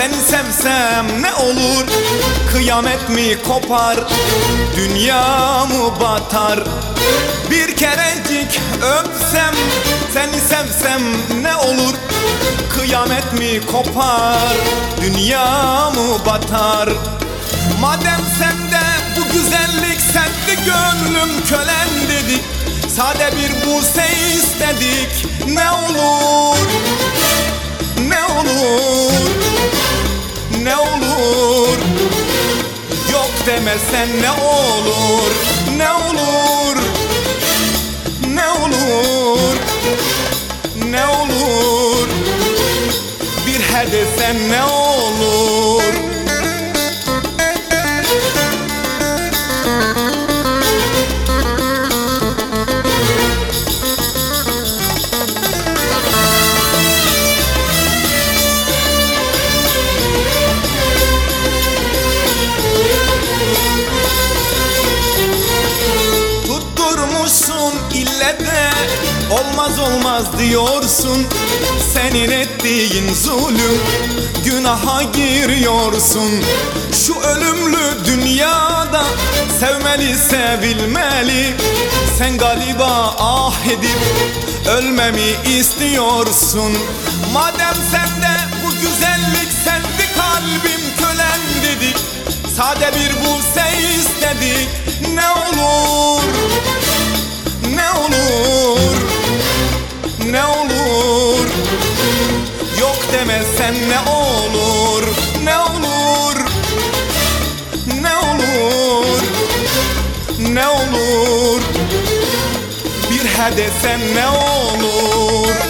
Seni sevsem ne olur? Kıyamet mi kopar? Dünya mı batar? Bir kerecik öpsem Seni sevsem ne olur? Kıyamet mi kopar? Dünya mı batar? Madem sende bu güzellik sende gönlüm kölen dedik Sade bir buse istedik ne olur olur? Ne olur? Yok demesen ne olur? Ne olur? Ne olur? Ne olur? Bir he desen ne olur de Olmaz olmaz diyorsun. Senin ettiğin zulüm Günaha giriyorsun. Şu ölümlü dünyada Sevmeli sevilmeli. Sen galiba ah edip Ölmemi istiyorsun. Madem sende bu güzellik Sendi kalbim kölen dedik. Sade bir buse istedik Ne olur Ne olur? Bir he desen ne olur